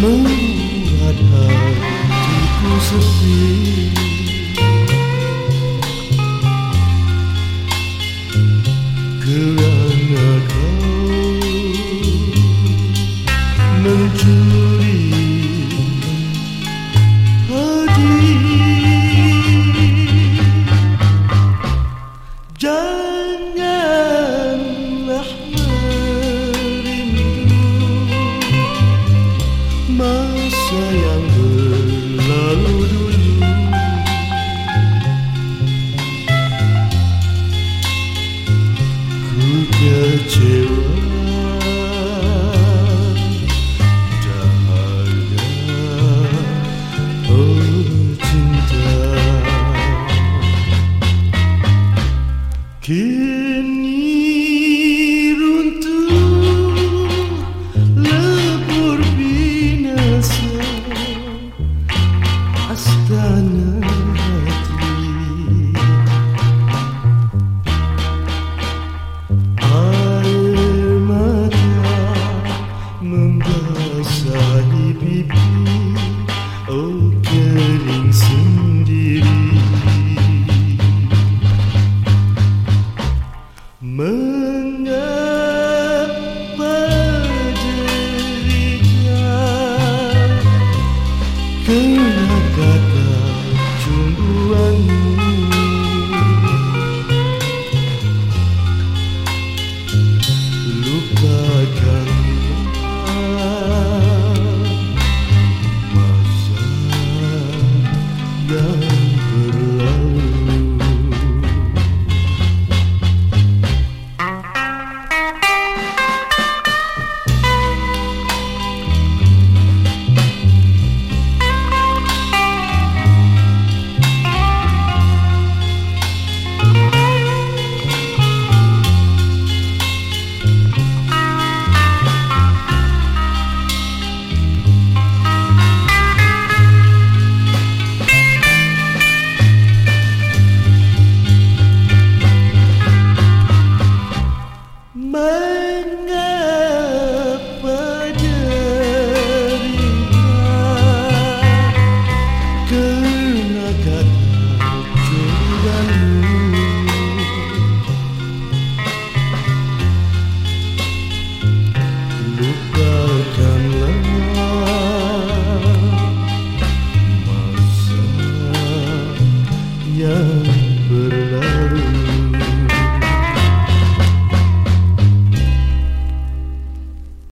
mengada di ku Masa yang berlalu dulu. Ku kecewa. Oh, Kini Mengapa jerika Kena kata cumbuanmu